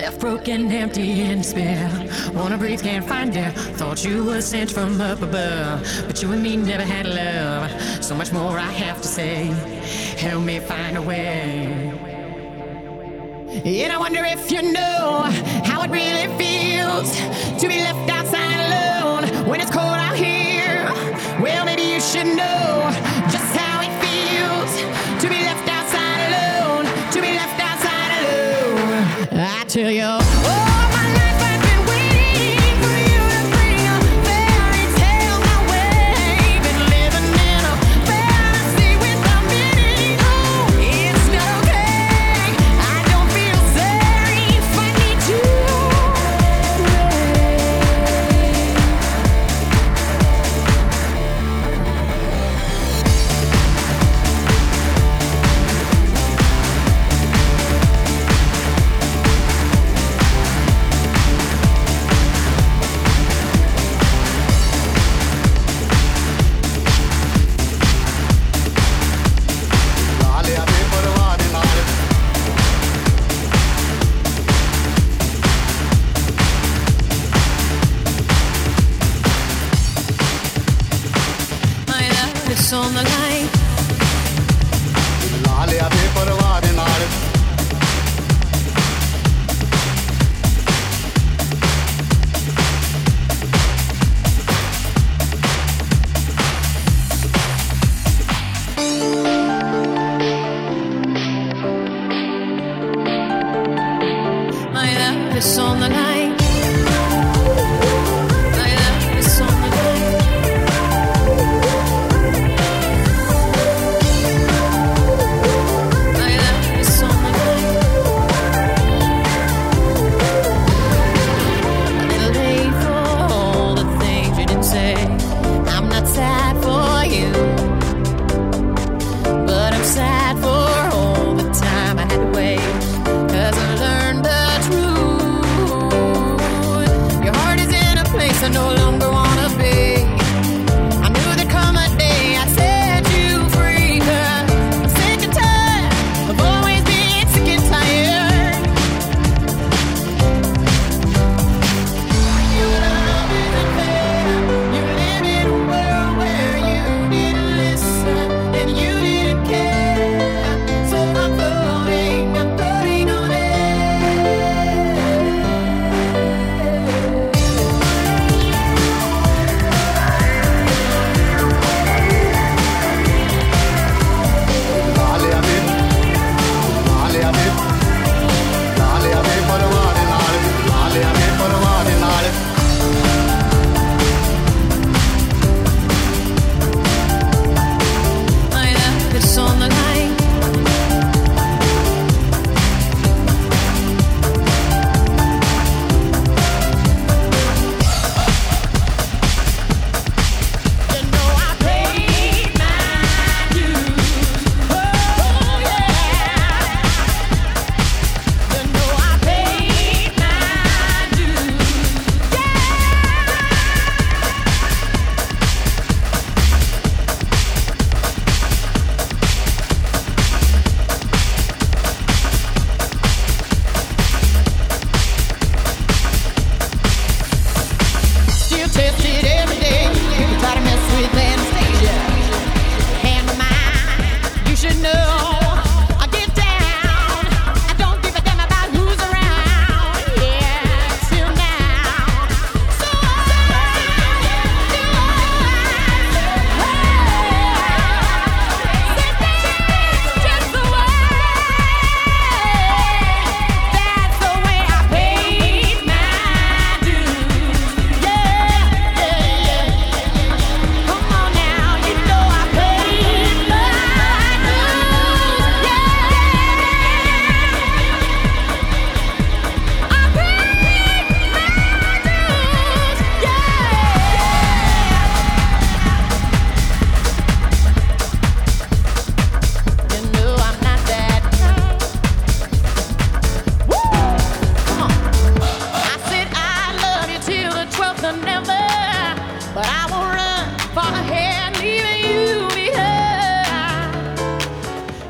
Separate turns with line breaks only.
Left broken, empty, and despair. Wanna breathe, can't find air. Thought you were sent from up above, but you and me never had love. So much more I have to say. Help me find a way. And I wonder if you know how it really feels to be left outside alone when it's cold out here. Well, maybe you should know.